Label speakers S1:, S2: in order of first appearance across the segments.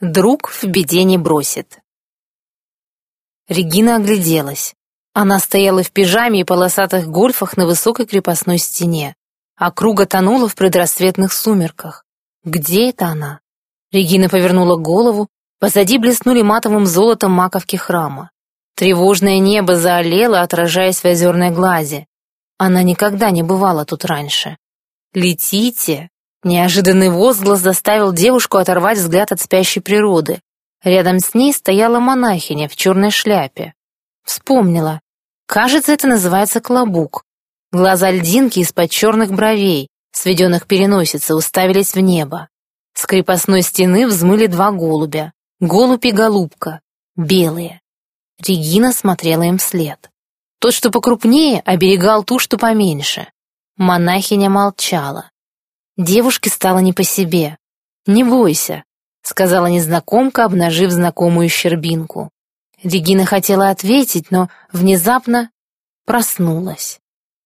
S1: Друг в беде не бросит. Регина огляделась. Она стояла в пижаме и полосатых гольфах на высокой крепостной стене. Округа тонула в предрассветных сумерках. Где это она? Регина повернула голову, позади блеснули матовым золотом маковки храма. Тревожное небо заолело, отражаясь в озерной глазе. Она никогда не бывала тут раньше. «Летите!» Неожиданный возглас заставил девушку оторвать взгляд от спящей природы. Рядом с ней стояла монахиня в черной шляпе. Вспомнила. Кажется, это называется клобук. Глаза льдинки из-под черных бровей, сведенных переносицы, уставились в небо. С крепостной стены взмыли два голубя. Голубь и голубка. Белые. Регина смотрела им вслед. Тот, что покрупнее, оберегал ту, что поменьше. Монахиня молчала. Девушке стало не по себе. «Не бойся», — сказала незнакомка, обнажив знакомую щербинку. Регина хотела ответить, но внезапно проснулась.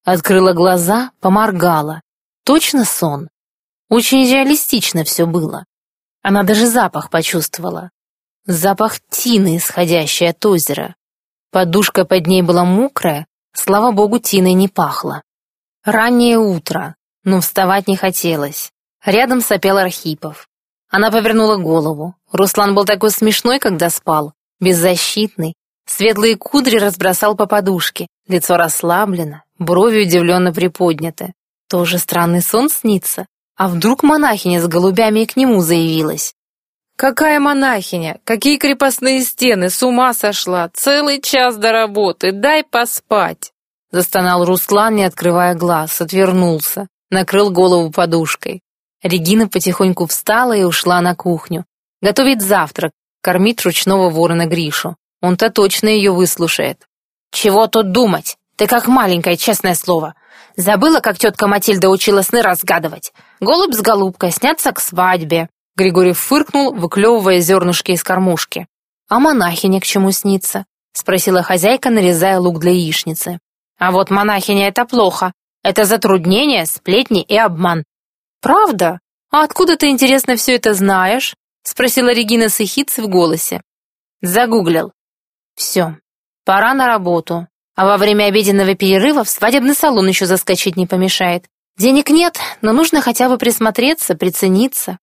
S1: Открыла глаза, поморгала. Точно сон. Очень реалистично все было. Она даже запах почувствовала. Запах тины, исходящий от озера. Подушка под ней была мокрая, слава богу, тиной не пахло. Раннее утро, но вставать не хотелось. Рядом сопел Архипов. Она повернула голову. Руслан был такой смешной, когда спал, беззащитный. Светлые кудри разбросал по подушке, лицо расслаблено, брови удивленно приподняты. Тоже странный сон снится. А вдруг монахиня с голубями и к нему заявилась?
S2: «Какая монахиня? Какие крепостные стены? С ума сошла! Целый час до работы! Дай поспать!»
S1: Застонал Руслан, не открывая глаз, отвернулся накрыл голову подушкой. Регина потихоньку встала и ушла на кухню. Готовить завтрак, кормить ручного ворона Гришу. Он-то точно ее выслушает. «Чего тут думать? Ты как маленькая, честное слово. Забыла, как тетка Матильда учила сны разгадывать? Голубь с голубкой снятся к свадьбе». Григорий фыркнул, выклевывая зернышки из кормушки. «А монахиня к чему снится?» — спросила хозяйка, нарезая лук для яичницы. «А вот монахиня — это плохо. Это затруднение, сплетни и обман. Правда? А откуда ты, интересно, все это знаешь? Спросила Регина с в голосе. Загуглил. Все. Пора на работу. А во время обеденного перерыва в свадебный салон еще заскочить не помешает. Денег нет, но нужно хотя бы присмотреться, прицениться.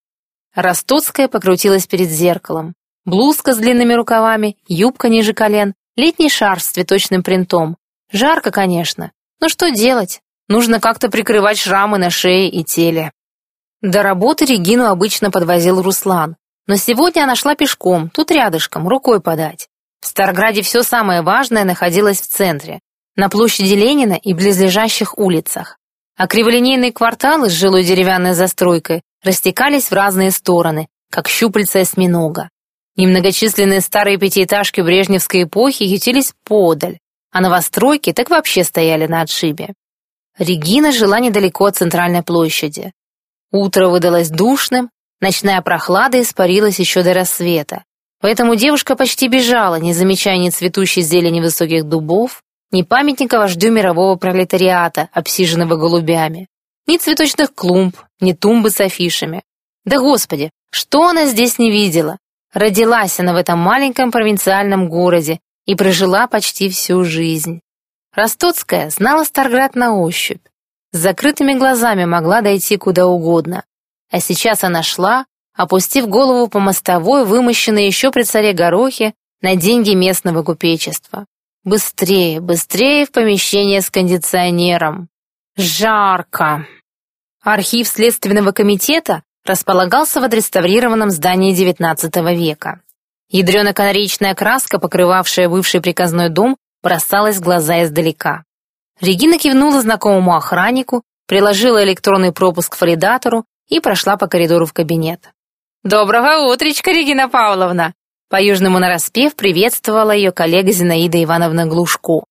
S1: Ростоцкая покрутилась перед зеркалом. Блузка с длинными рукавами, юбка ниже колен, летний шарф с цветочным принтом. Жарко, конечно, но что делать? Нужно как-то прикрывать шрамы на шее и теле. До работы Регину обычно подвозил Руслан, но сегодня она шла пешком, тут рядышком, рукой подать. В Старграде все самое важное находилось в центре, на площади Ленина и близлежащих улицах. А криволинейные кварталы с жилой деревянной застройкой растекались в разные стороны, как щупальца осьминога. Немногочисленные старые пятиэтажки брежневской эпохи ютились подаль, а новостройки так вообще стояли на отшибе. Регина жила недалеко от центральной площади. Утро выдалось душным, ночная прохлада испарилась еще до рассвета. Поэтому девушка почти бежала, не замечая ни цветущей зелени высоких дубов, ни памятника вождю мирового пролетариата, обсиженного голубями, ни цветочных клумб, ни тумбы с афишами. Да господи, что она здесь не видела? Родилась она в этом маленьком провинциальном городе и прожила почти всю жизнь. Ростоцкая знала Старград на ощупь. С закрытыми глазами могла дойти куда угодно. А сейчас она шла, опустив голову по мостовой, вымощенной еще при царе Горохе, на деньги местного купечества. Быстрее, быстрее в помещение с кондиционером. Жарко. Архив Следственного комитета располагался в отреставрированном здании XIX века. Ядрено-канаречная краска, покрывавшая бывший приказной дом, бросалась в глаза издалека. Регина кивнула знакомому охраннику, приложила электронный пропуск к валидатору и прошла по коридору в кабинет. «Доброго утречка, Регина Павловна!» По-южному нараспев приветствовала ее коллега Зинаида Ивановна Глушко.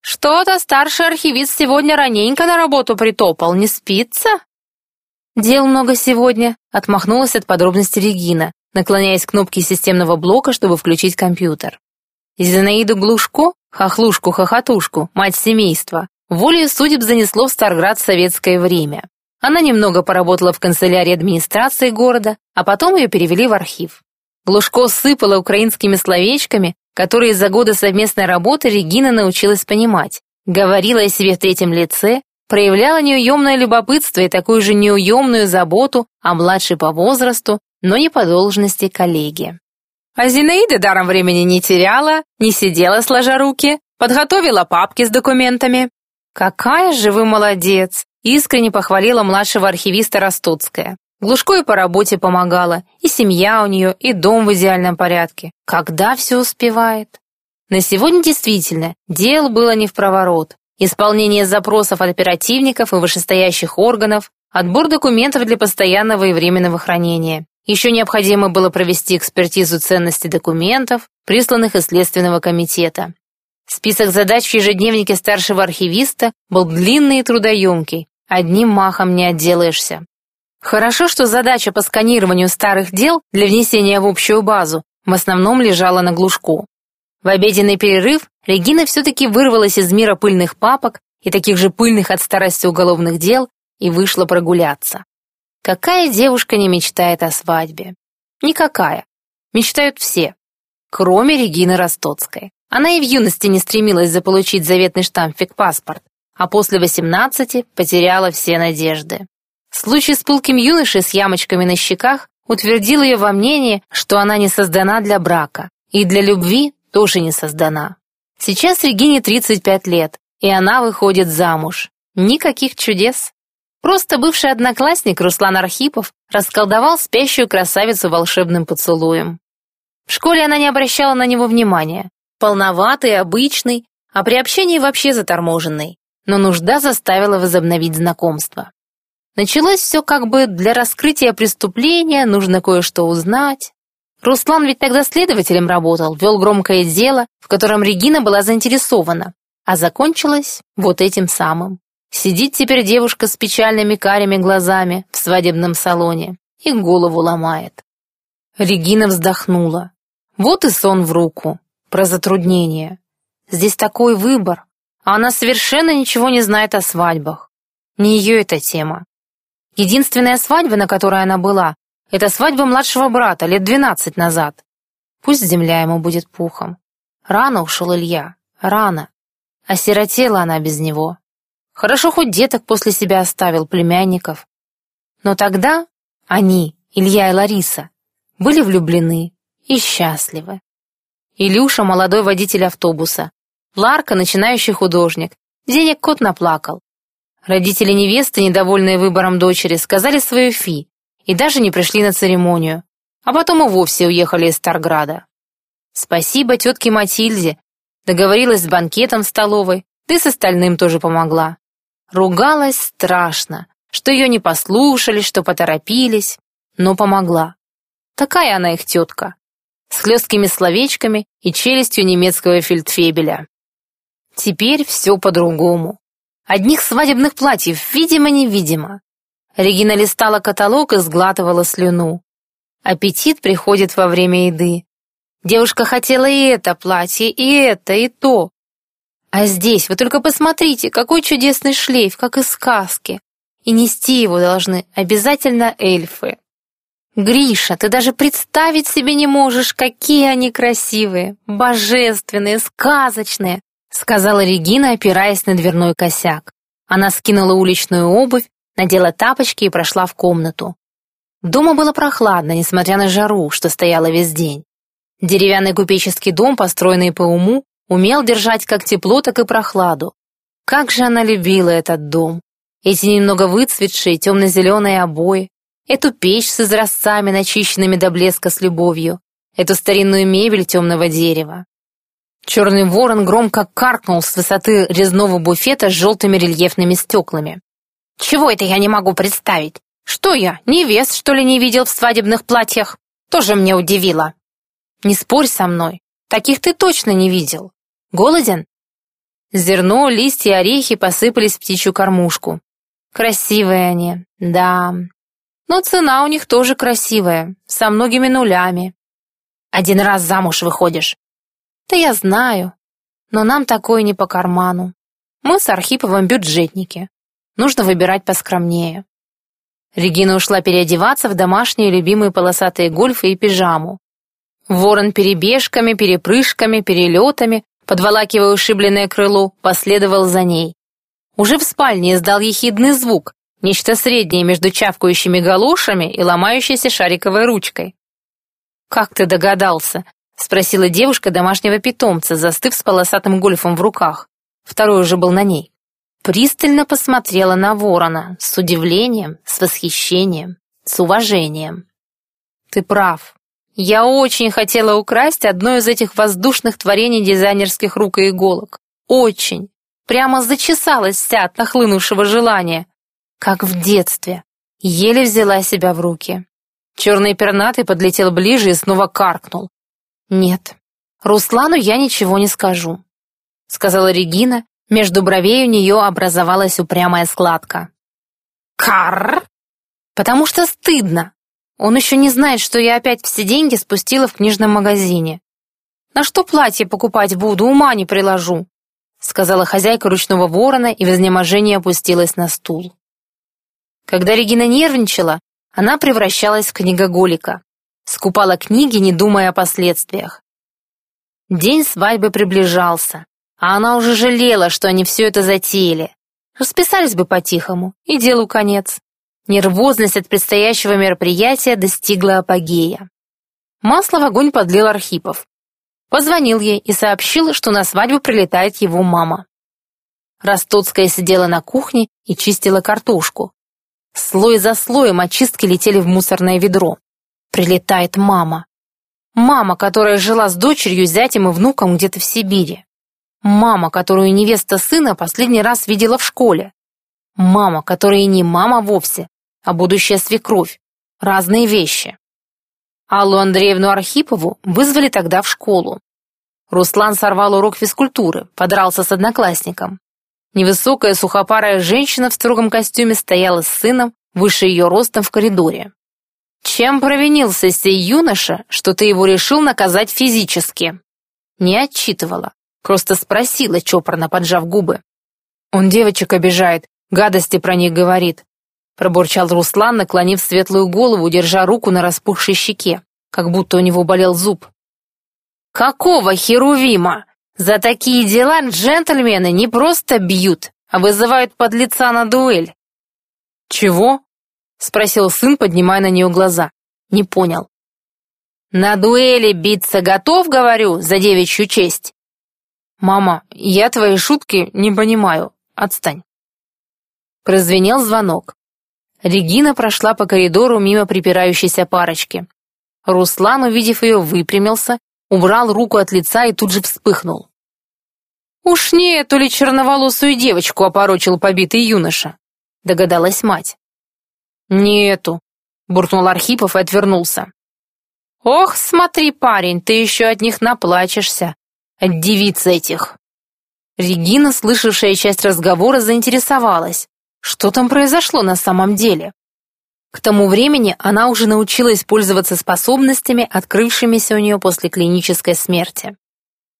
S1: «Что-то старший архивист сегодня раненько на работу притопал, не спится?» «Дел много сегодня», — отмахнулась от подробностей Регина, наклоняясь к кнопке системного блока, чтобы включить компьютер. Зинаиду Глушко Хохлушку-хохотушку, мать семейства, волею судеб занесло в Старград в советское время. Она немного поработала в канцелярии администрации города, а потом ее перевели в архив. Глушко сыпала украинскими словечками, которые за годы совместной работы Регина научилась понимать. Говорила о себе в третьем лице, проявляла неуемное любопытство и такую же неуемную заботу о младшей по возрасту, но не по должности коллеге. А Зинаида даром времени не теряла, не сидела сложа руки, подготовила папки с документами. «Какая же вы молодец!» — искренне похвалила младшего архивиста Ростоцкая. Глушко и по работе помогала, и семья у нее, и дом в идеальном порядке. Когда все успевает? На сегодня действительно дел было не в проворот. Исполнение запросов от оперативников и вышестоящих органов, отбор документов для постоянного и временного хранения. Еще необходимо было провести экспертизу ценности документов, присланных из Следственного комитета. Список задач в ежедневнике старшего архивиста был длинный и трудоемкий, одним махом не отделаешься. Хорошо, что задача по сканированию старых дел для внесения в общую базу в основном лежала на глушку. В обеденный перерыв Регина все-таки вырвалась из мира пыльных папок и таких же пыльных от старости уголовных дел и вышла прогуляться. Какая девушка не мечтает о свадьбе? Никакая. Мечтают все, кроме Регины Ростоцкой. Она и в юности не стремилась заполучить заветный штампик-паспорт, а после 18 потеряла все надежды. Случай с пылким юношей с ямочками на щеках утвердил ее во мнении, что она не создана для брака, и для любви тоже не создана. Сейчас Регине 35 лет, и она выходит замуж. Никаких чудес. Просто бывший одноклассник Руслан Архипов расколдовал спящую красавицу волшебным поцелуем. В школе она не обращала на него внимания. Полноватый, обычный, а при общении вообще заторможенный. Но нужда заставила возобновить знакомство. Началось все как бы для раскрытия преступления, нужно кое-что узнать. Руслан ведь тогда следователем работал, вел громкое дело, в котором Регина была заинтересована, а закончилось вот этим самым. Сидит теперь девушка с печальными карими глазами в свадебном салоне и голову ломает. Регина вздохнула. Вот и сон в руку. Про затруднение. Здесь такой выбор, она совершенно ничего не знает о свадьбах. Не ее эта тема. Единственная свадьба, на которой она была, это свадьба младшего брата лет двенадцать назад. Пусть земля ему будет пухом. Рано ушел Илья, рано. Осиротела она без него. Хорошо хоть деток после себя оставил, племянников. Но тогда они, Илья и Лариса, были влюблены и счастливы. Илюша — молодой водитель автобуса. Ларка — начинающий художник. Денег кот наплакал. Родители невесты, недовольные выбором дочери, сказали свою фи и даже не пришли на церемонию, а потом и вовсе уехали из Старграда. Спасибо тетке Матильде, договорилась с банкетом в столовой, да и с остальным тоже помогла. Ругалась страшно, что ее не послушали, что поторопились, но помогла. Такая она их тетка, с хлесткими словечками и челюстью немецкого фельдфебеля. Теперь все по-другому. Одних свадебных платьев, видимо-невидимо. Регина листала каталог и сглатывала слюну. Аппетит приходит во время еды. Девушка хотела и это платье, и это, и то. А здесь, вы только посмотрите, какой чудесный шлейф, как из сказки. И нести его должны обязательно эльфы. Гриша, ты даже представить себе не можешь, какие они красивые, божественные, сказочные сказала Регина, опираясь на дверной косяк. Она скинула уличную обувь, надела тапочки и прошла в комнату. Дома было прохладно, несмотря на жару, что стояла весь день. Деревянный купеческий дом, построенный по уму, умел держать как тепло, так и прохладу. Как же она любила этот дом. Эти немного выцветшие темно-зеленые обои, эту печь с изразцами, начищенными до блеска с любовью, эту старинную мебель темного дерева. Черный ворон громко каркнул с высоты резного буфета с желтыми рельефными стеклами. «Чего это я не могу представить? Что я, невест, что ли, не видел в свадебных платьях? Тоже мне удивило». «Не спорь со мной, таких ты точно не видел. Голоден?» Зерно, листья, орехи посыпались в птичью кормушку. Красивые они, да. Но цена у них тоже красивая, со многими нулями. Один раз замуж выходишь, да я знаю. Но нам такое не по карману. Мы с Архиповым бюджетники. Нужно выбирать поскромнее. Регина ушла переодеваться в домашние любимые полосатые гольфы и пижаму. Ворон перебежками, перепрыжками, перелетами, подволакивая ушибленное крыло, последовал за ней. Уже в спальне издал ехидный звук, нечто среднее между чавкающими галошами и ломающейся шариковой ручкой. «Как ты догадался?» — спросила девушка домашнего питомца, застыв с полосатым гольфом в руках. Второй уже был на ней. Пристально посмотрела на ворона, с удивлением, с восхищением, с уважением. «Ты прав. Я очень хотела украсть одно из этих воздушных творений дизайнерских рук и иголок. Очень. Прямо зачесалась вся от нахлынувшего желания. Как в детстве. Еле взяла себя в руки. Черный пернатый подлетел ближе и снова каркнул. «Нет, Руслану я ничего не скажу», — сказала Регина. Между бровей у нее образовалась упрямая складка. «Карр!» «Потому что стыдно. Он еще не знает, что я опять все деньги спустила в книжном магазине. На что платье покупать буду, ума не приложу», — сказала хозяйка ручного ворона и в изнеможении опустилась на стул. Когда Регина нервничала, она превращалась в книгоголика. Скупала книги, не думая о последствиях. День свадьбы приближался, а она уже жалела, что они все это затеяли. Расписались бы по-тихому, и делу конец. Нервозность от предстоящего мероприятия достигла апогея. Масло в огонь подлил Архипов. Позвонил ей и сообщил, что на свадьбу прилетает его мама. Ростоцкая сидела на кухне и чистила картошку. Слой за слоем очистки летели в мусорное ведро. Прилетает мама. Мама, которая жила с дочерью, зятем и внуком где-то в Сибири. Мама, которую невеста сына последний раз видела в школе. Мама, которая не мама вовсе, а будущая свекровь. Разные вещи. Аллу Андреевну Архипову вызвали тогда в школу. Руслан сорвал урок физкультуры, подрался с одноклассником. Невысокая сухопарая женщина в строгом костюме стояла с сыном, выше ее ростом в коридоре. «Чем провинился сей юноша, что ты его решил наказать физически?» Не отчитывала, просто спросила, чопорно поджав губы. «Он девочек обижает, гадости про них говорит», пробурчал Руслан, наклонив светлую голову, держа руку на распухшей щеке, как будто у него болел зуб. «Какого херувима?» За такие дела джентльмены не просто бьют, а вызывают подлеца на дуэль. «Чего?» — спросил сын, поднимая на нее глаза. Не понял. «На дуэли биться готов, говорю, за девичью честь?» «Мама, я твои шутки не понимаю. Отстань». Прозвенел звонок. Регина прошла по коридору мимо припирающейся парочки. Руслан, увидев ее, выпрямился, убрал руку от лица и тут же вспыхнул. «Уж не эту ли черноволосую девочку опорочил побитый юноша?» — догадалась мать. «Не эту», — буркнул Архипов и отвернулся. «Ох, смотри, парень, ты еще от них наплачешься, от девиц этих». Регина, слышавшая часть разговора, заинтересовалась, что там произошло на самом деле. К тому времени она уже научилась пользоваться способностями, открывшимися у нее после клинической смерти.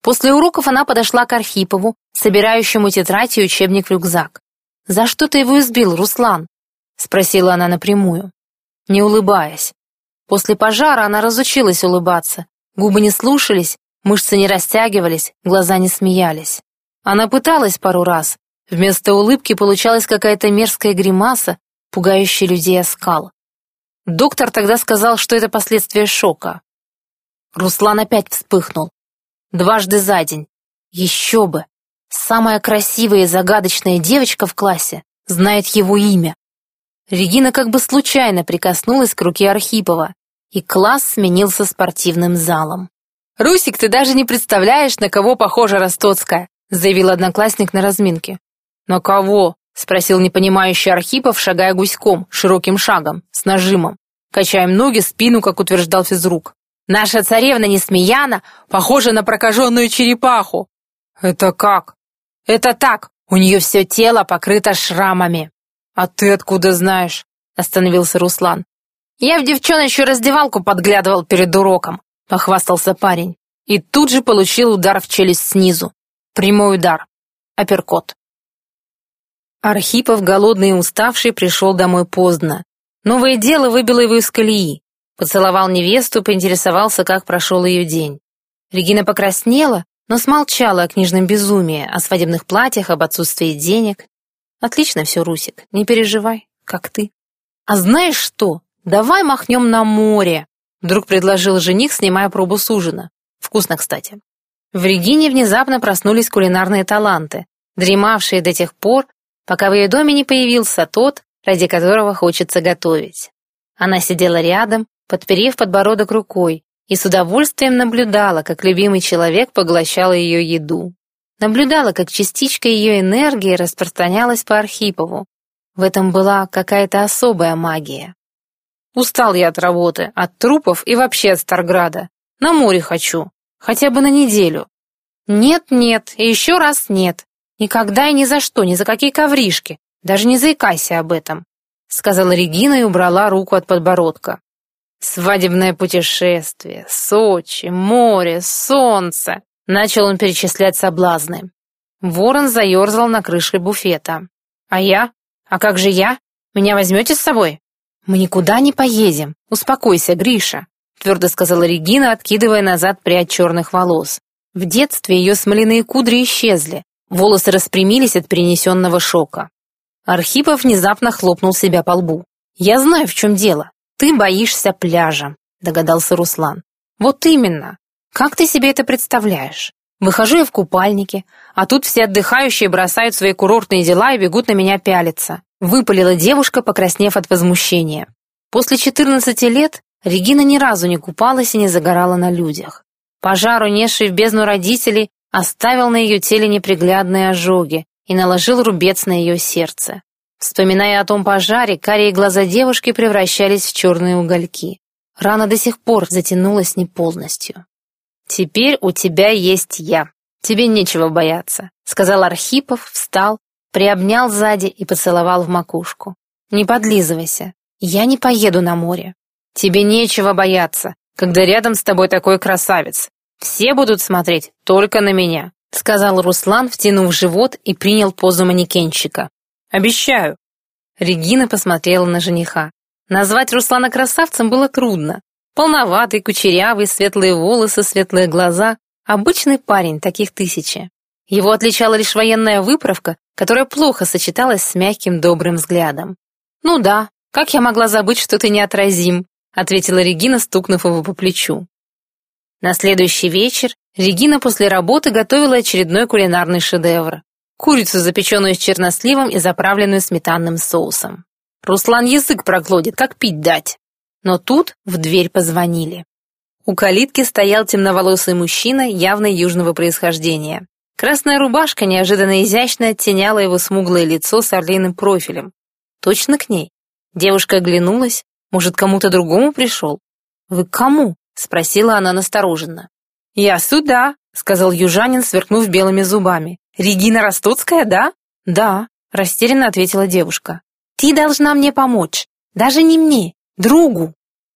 S1: После уроков она подошла к Архипову, собирающему тетрадь и учебник в рюкзак. «За что ты его избил, Руслан?» — спросила она напрямую, не улыбаясь. После пожара она разучилась улыбаться, губы не слушались, мышцы не растягивались, глаза не смеялись. Она пыталась пару раз, вместо улыбки получалась какая-то мерзкая гримаса, пугающая людей оскал. Доктор тогда сказал, что это последствия шока. Руслан опять вспыхнул. Дважды за день. Еще бы. Самая красивая и загадочная девочка в классе знает его имя. Регина как бы случайно прикоснулась к руке Архипова, и класс сменился спортивным залом. «Русик, ты даже не представляешь, на кого похожа Ростоцкая», заявил одноклассник на разминке. «На кого?» — спросил непонимающий Архипов, шагая гуськом, широким шагом, с нажимом. Качаем ноги, спину, как утверждал физрук. Наша царевна Несмеяна похожа на прокаженную черепаху. Это как? Это так, у нее все тело покрыто шрамами. А ты откуда знаешь? Остановился Руслан. Я в девчоночью раздевалку подглядывал перед уроком, похвастался парень. И тут же получил удар в челюсть снизу. Прямой удар. Апперкот. Архипов, голодный и уставший, пришел домой поздно. Новое дело выбило его из колеи. Поцеловал невесту, поинтересовался, как прошел ее день. Регина покраснела, но смолчала о книжном безумии, о свадебных платьях, об отсутствии денег. Отлично все, Русик, не переживай, как ты. А знаешь что? Давай махнем на море, вдруг предложил жених, снимая пробу с ужина. Вкусно, кстати. В Регине внезапно проснулись кулинарные таланты, дремавшие до тех пор, пока в ее доме не появился тот, ради которого хочется готовить. Она сидела рядом, подперев подбородок рукой, и с удовольствием наблюдала, как любимый человек поглощал ее еду. Наблюдала, как частичка ее энергии распространялась по Архипову. В этом была какая-то особая магия. Устал я от работы, от трупов и вообще от Старграда. На море хочу. Хотя бы на неделю. Нет-нет, еще раз нет. Никогда и ни за что, ни за какие ковришки. Даже не заикайся об этом, сказала Регина и убрала руку от подбородка. Свадебное путешествие, Сочи, море, солнце. Начал он перечислять соблазны. Ворон заерзал на крыше буфета. А я? А как же я? Меня возьмете с собой? Мы никуда не поедем. Успокойся, Гриша, твердо сказала Регина, откидывая назад прядь черных волос. В детстве ее смоляные кудри исчезли, волосы распрямились от перенесенного шока. Архипов внезапно хлопнул себя по лбу. «Я знаю, в чем дело. Ты боишься пляжа», — догадался Руслан. «Вот именно. Как ты себе это представляешь? Выхожу я в купальнике, а тут все отдыхающие бросают свои курортные дела и бегут на меня пялиться», — выпалила девушка, покраснев от возмущения. После 14 лет Регина ни разу не купалась и не загорала на людях. Пожар, унесший в бездну родителей, оставил на ее теле неприглядные ожоги, и наложил рубец на ее сердце. Вспоминая о том пожаре, карие глаза девушки превращались в черные угольки. Рана до сих пор затянулась не полностью. «Теперь у тебя есть я. Тебе нечего бояться», — сказал Архипов, встал, приобнял сзади и поцеловал в макушку. «Не подлизывайся. Я не поеду на море. Тебе нечего бояться, когда рядом с тобой такой красавец. Все будут смотреть только на меня сказал Руслан, втянув живот и принял позу манекенщика. «Обещаю». Регина посмотрела на жениха. Назвать Руслана красавцем было трудно. Полноватый, кучерявый, светлые волосы, светлые глаза. Обычный парень, таких тысячи. Его отличала лишь военная выправка, которая плохо сочеталась с мягким добрым взглядом. «Ну да, как я могла забыть, что ты неотразим?» ответила Регина, стукнув его по плечу. На следующий вечер Регина после работы готовила очередной кулинарный шедевр. Курицу, запеченную с черносливом и заправленную сметанным соусом. Руслан язык проглотит, как пить дать. Но тут в дверь позвонили. У калитки стоял темноволосый мужчина явно южного происхождения. Красная рубашка неожиданно изящно оттеняла его смуглое лицо с орлиным профилем. Точно к ней? Девушка оглянулась. Может, кому-то другому пришел? «Вы к кому?» — спросила она настороженно. «Я сюда», — сказал южанин, сверкнув белыми зубами. «Регина Ростоцкая, да?» «Да», — растерянно ответила девушка. «Ты должна мне помочь. Даже не мне, другу».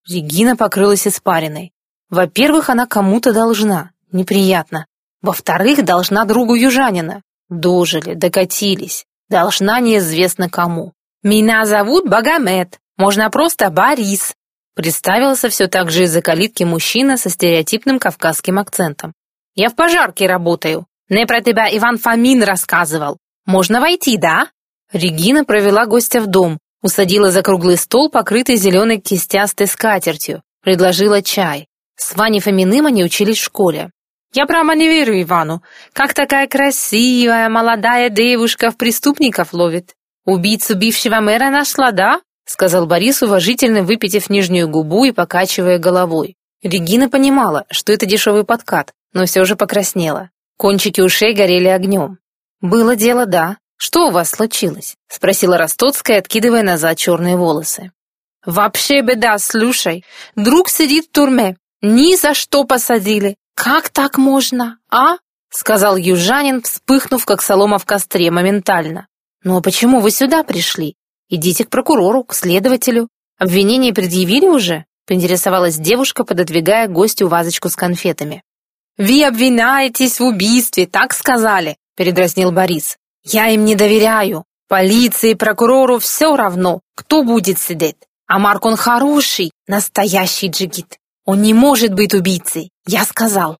S1: Регина покрылась испариной. Во-первых, она кому-то должна. Неприятно. Во-вторых, должна другу южанина. Дожили, докатились. Должна неизвестно кому. «Меня зовут Багамет. Можно просто Борис. Представился все так же из-за калитки мужчина со стереотипным кавказским акцентом. «Я в пожарке работаю. Мне про тебя Иван Фомин рассказывал. Можно войти, да?» Регина провела гостя в дом, усадила за круглый стол, покрытый зеленой кистястой скатертью, предложила чай. С Ваней Фоминым они учились в школе. «Я прямо не верю Ивану. Как такая красивая, молодая девушка в преступников ловит? Убийцу бившего мэра нашла, да?» Сказал Борис, уважительно выпитив нижнюю губу и покачивая головой. Регина понимала, что это дешевый подкат, но все же покраснела. Кончики ушей горели огнем. «Было дело, да. Что у вас случилось?» — спросила Ростоцкая, откидывая назад черные волосы. «Вообще беда, слушай. Друг сидит в турме. Ни за что посадили. Как так можно, а?» — сказал южанин, вспыхнув, как солома в костре, моментально. «Ну а почему вы сюда пришли? Идите к прокурору, к следователю. Обвинение предъявили уже?» — поинтересовалась девушка, пододвигая гостю вазочку с конфетами. «Вы обвиняетесь в убийстве, так сказали», — передразнил Борис. «Я им не доверяю. Полиции, прокурору все равно, кто будет сидеть. А Марк он хороший, настоящий джигит. Он не может быть убийцей, я сказал.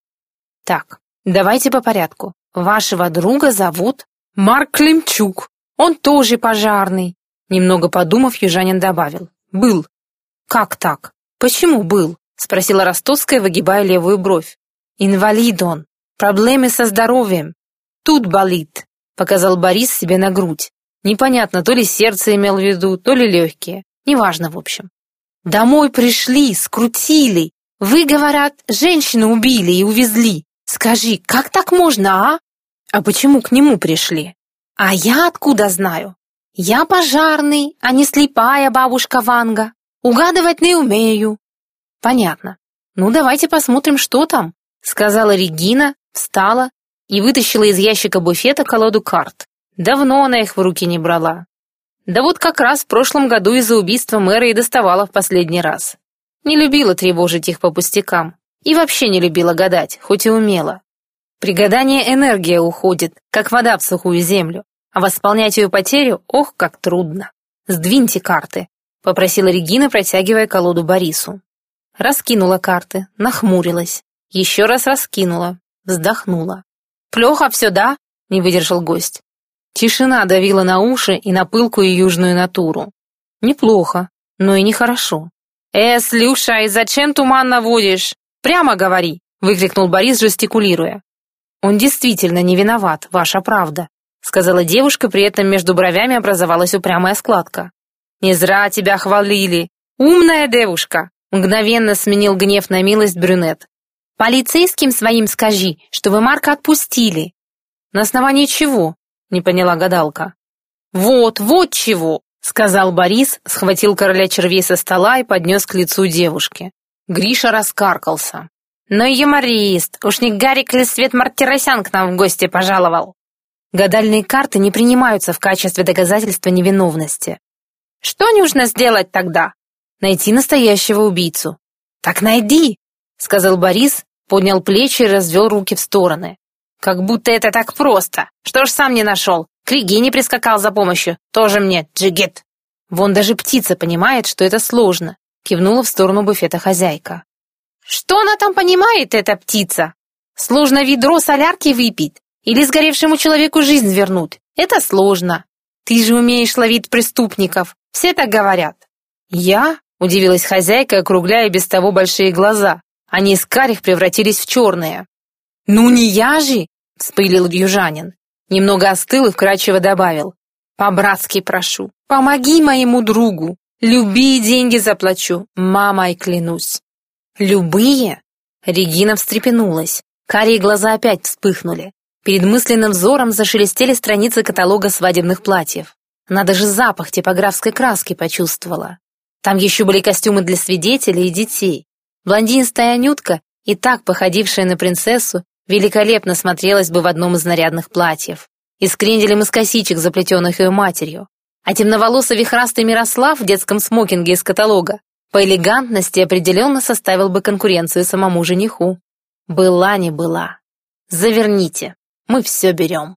S1: Так, давайте по порядку. Вашего друга зовут Марк Климчук. Он тоже пожарный. Немного подумав, южанин добавил. Был. Как так? Почему был? Спросила Ростовская, выгибая левую бровь. Инвалид он. Проблемы со здоровьем. Тут болит. Показал Борис себе на грудь. Непонятно, то ли сердце имел в виду, то ли легкие. Неважно, в общем. Домой пришли, скрутили. Вы, говорят, женщину убили и увезли. Скажи, как так можно, а? А почему к нему пришли? А я откуда знаю? Я пожарный, а не слепая бабушка Ванга. Угадывать не умею. Понятно. Ну, давайте посмотрим, что там, сказала Регина, встала и вытащила из ящика буфета колоду карт. Давно она их в руки не брала. Да вот как раз в прошлом году из-за убийства мэра и доставала в последний раз. Не любила тревожить их по пустякам. И вообще не любила гадать, хоть и умела. При гадании энергия уходит, как вода в сухую землю, а восполнять ее потерю, ох, как трудно. «Сдвиньте карты», — попросила Регина, протягивая колоду Борису. Раскинула карты, нахмурилась. Еще раз раскинула, вздохнула. «Плохо все, да?» — не выдержал гость. Тишина давила на уши и на пылкую южную натуру. Неплохо, но и нехорошо. «Э, Слюша, и зачем туман наводишь? Прямо говори!» — выкрикнул Борис, жестикулируя. «Он действительно не виноват, ваша правда», — сказала девушка, при этом между бровями образовалась упрямая складка. «Не зря тебя хвалили. Умная девушка!» — мгновенно сменил гнев на милость брюнет. «Полицейским своим скажи, что вы Марка отпустили». «На основании чего?» — не поняла гадалка. «Вот, вот чего!» — сказал Борис, схватил короля червей со стола и поднес к лицу девушки. Гриша раскаркался. «Ну, юморист, уж не Гарик или Свет Мартиросян к нам в гости пожаловал?» Гадальные карты не принимаются в качестве доказательства невиновности. «Что нужно сделать тогда?» «Найти настоящего убийцу». «Так найди!» — сказал Борис, поднял плечи и развел руки в стороны. Как будто это так просто. Что ж сам не нашел? К Регине прискакал за помощью. Тоже мне джигет. Вон даже птица понимает, что это сложно. Кивнула в сторону буфета хозяйка. Что она там понимает, эта птица? Сложно ведро солярки выпить или сгоревшему человеку жизнь вернуть. Это сложно. Ты же умеешь ловить преступников. Все так говорят. Я? Удивилась хозяйка, округляя без того большие глаза. Они из карих превратились в черные. «Ну не я же!» — вспылил южанин. Немного остыл и вкрадчиво добавил. «По-братски прошу, помоги моему другу. Любые деньги заплачу, мамой клянусь». «Любые?» Регина встрепенулась. Карие глаза опять вспыхнули. Перед мысленным взором зашелестели страницы каталога свадебных платьев. Она даже запах типографской краски почувствовала. Там еще были костюмы для свидетелей и детей. Блондинистая Анютка, и так походившая на принцессу, великолепно смотрелась бы в одном из нарядных платьев, и с кренделем из косичек, заплетенных ее матерью. А темноволосый вихрастый Мирослав в детском смокинге из каталога по элегантности определенно составил бы конкуренцию самому жениху. Была не была. Заверните, мы все берем.